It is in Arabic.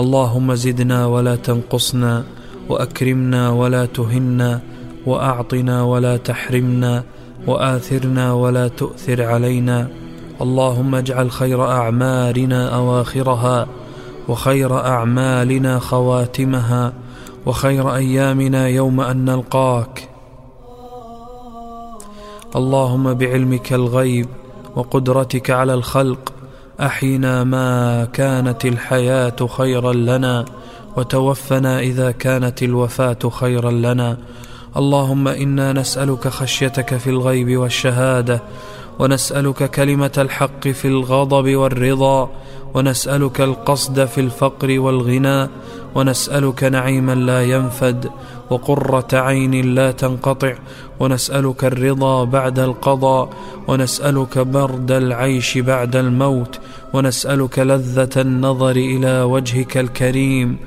اللهم زدنا ولا تنقصنا وأكرمنا ولا تهنا وأعطنا ولا تحرمنا وآثرنا ولا تؤثر علينا. اللهم اجعل خير أعمالنا أواخرها وخير أعمالنا خواتمها وخير أيامنا يوم أن نلقاك. اللهم بعلمك الغيب وقدرتك على الخلق أحينا ما كانت الحياة خيرا لنا وتوفنا إذا كانت الوفاة خيرا لنا. اللهم إنا نسألك خشيتك في الغيب والشهادة ونسألك كلمة الحق في الغضب والرضا ونسألك القصد في الفقر والغنى ونسألك نعيما لا ينفد وقرة عين لا تنقطع ونسألك الرضا بعد القضاء ونسألك برد العيش بعد الموت ونسألك لذة النظر إلى وجهك الكريم